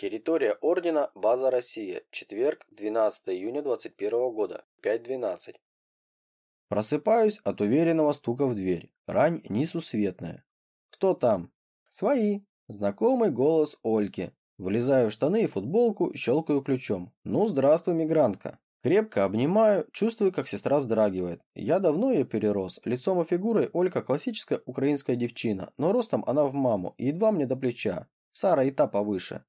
Территория Ордена, база Россия. Четверг, 12 июня 21 года, 5.12. Просыпаюсь от уверенного стука в дверь. Рань несусветная. Кто там? Свои. Знакомый голос Ольки. Влезаю в штаны и футболку, щелкаю ключом. Ну, здравствуй, мигрантка. Крепко обнимаю, чувствую, как сестра вздрагивает. Я давно ее перерос. Лицом и фигурой Олька классическая украинская девчина, но ростом она в маму, едва мне до плеча. Сара и та повыше.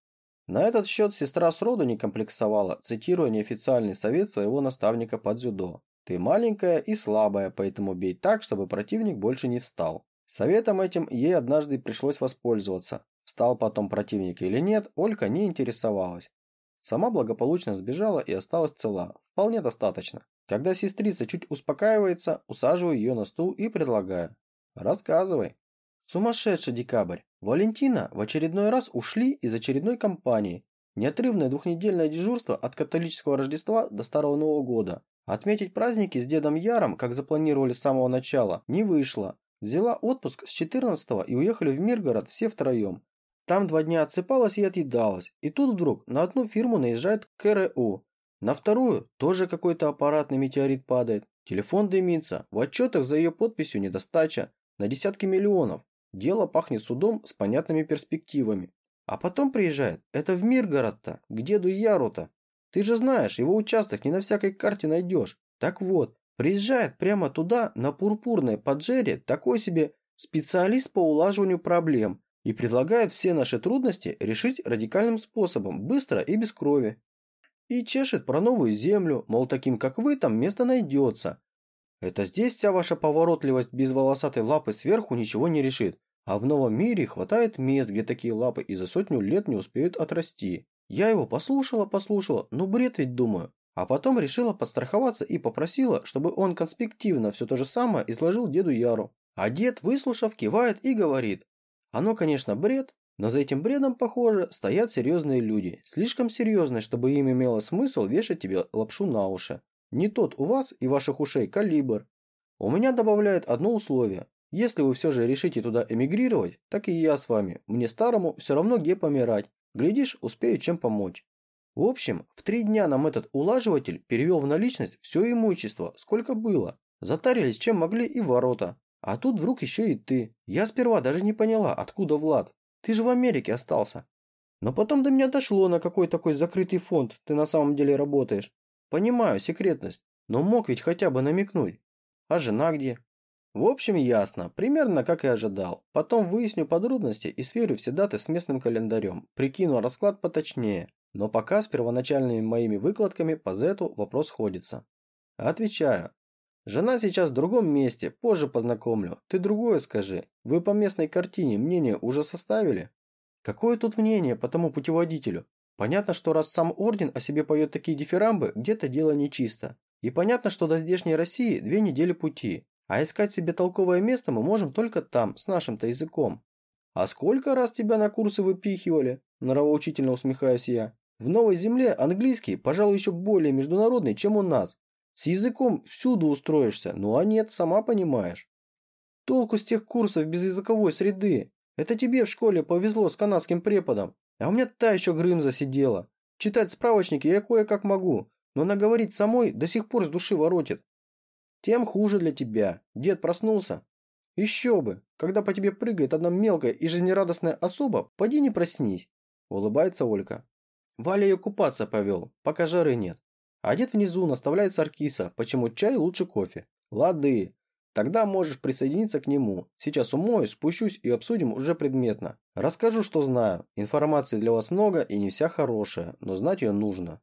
На этот счет сестра сроду не комплексовала, цитируя неофициальный совет своего наставника по дзюдо. «Ты маленькая и слабая, поэтому бей так, чтобы противник больше не встал». Советом этим ей однажды пришлось воспользоваться. Встал потом противник или нет, Олька не интересовалась. Сама благополучно сбежала и осталась цела. Вполне достаточно. Когда сестрица чуть успокаивается, усаживаю ее на стул и предлагаю. «Рассказывай». Сумасшедший декабрь. Валентина в очередной раз ушли из очередной компании. Неотрывное двухнедельное дежурство от католического Рождества до Старого Нового года. Отметить праздники с дедом Яром, как запланировали с самого начала, не вышло. Взяла отпуск с 14 и уехали в Миргород все втроем. Там два дня отсыпалась и отъедалась. И тут вдруг на одну фирму наезжает КРУ. На вторую тоже какой-то аппаратный метеорит падает. Телефон дымится. В отчетах за ее подписью недостача. На десятки миллионов. Дело пахнет судом с понятными перспективами. А потом приезжает. Это в Миргород-то, к деду Яру-то. Ты же знаешь, его участок не на всякой карте найдешь. Так вот, приезжает прямо туда, на пурпурной поджере, такой себе специалист по улаживанию проблем и предлагает все наши трудности решить радикальным способом, быстро и без крови. И чешет про новую землю, мол, таким как вы там место найдется. Это здесь вся ваша поворотливость без волосатой лапы сверху ничего не решит. А в новом мире хватает мест, где такие лапы и за сотню лет не успеют отрасти. Я его послушала, послушала, ну бред ведь думаю. А потом решила подстраховаться и попросила, чтобы он конспективно все то же самое изложил деду Яру. А дед, выслушав, кивает и говорит. Оно, конечно, бред, но за этим бредом, похоже, стоят серьезные люди. Слишком серьезные, чтобы им имело смысл вешать тебе лапшу на уши. Не тот у вас и ваших ушей калибр. У меня добавляют одно условие. Если вы все же решите туда эмигрировать, так и я с вами. Мне старому все равно где помирать. Глядишь, успею чем помочь. В общем, в три дня нам этот улаживатель перевел в наличность все имущество, сколько было. Затарились чем могли и ворота. А тут вдруг еще и ты. Я сперва даже не поняла, откуда Влад. Ты же в Америке остался. Но потом до меня дошло, на какой такой закрытый фонд ты на самом деле работаешь. Понимаю, секретность, но мог ведь хотя бы намекнуть. А жена где? В общем, ясно, примерно как и ожидал. Потом выясню подробности и сверю все даты с местным календарем. Прикину расклад поточнее. Но пока с первоначальными моими выкладками по Зету вопрос ходится. Отвечаю. Жена сейчас в другом месте, позже познакомлю. Ты другое скажи. Вы по местной картине мнение уже составили? Какое тут мнение по тому путеводителю? Понятно, что раз сам орден о себе поет такие дифирамбы, где-то дело нечисто. И понятно, что до здешней России две недели пути. А искать себе толковое место мы можем только там, с нашим-то языком. А сколько раз тебя на курсы выпихивали? Нравоучительно усмехаюсь я. В новой земле английский, пожалуй, еще более международный, чем у нас. С языком всюду устроишься, ну а нет, сама понимаешь. Толку с тех курсов без языковой среды. Это тебе в школе повезло с канадским преподом. А у меня та еще Грымза сидела. Читать справочники я кое-как могу, но наговорить самой до сих пор с души воротит. Тем хуже для тебя. Дед проснулся. Еще бы, когда по тебе прыгает одна мелкая и жизнерадостная особа, поди не проснись. Улыбается Олька. Валя ее купаться повел, пока жары нет. А дед внизу наставляет Саркиса, почему чай лучше кофе. Лады, Тогда можешь присоединиться к нему. Сейчас умоюсь, спущусь и обсудим уже предметно. Расскажу, что знаю. Информации для вас много и не вся хорошая, но знать ее нужно.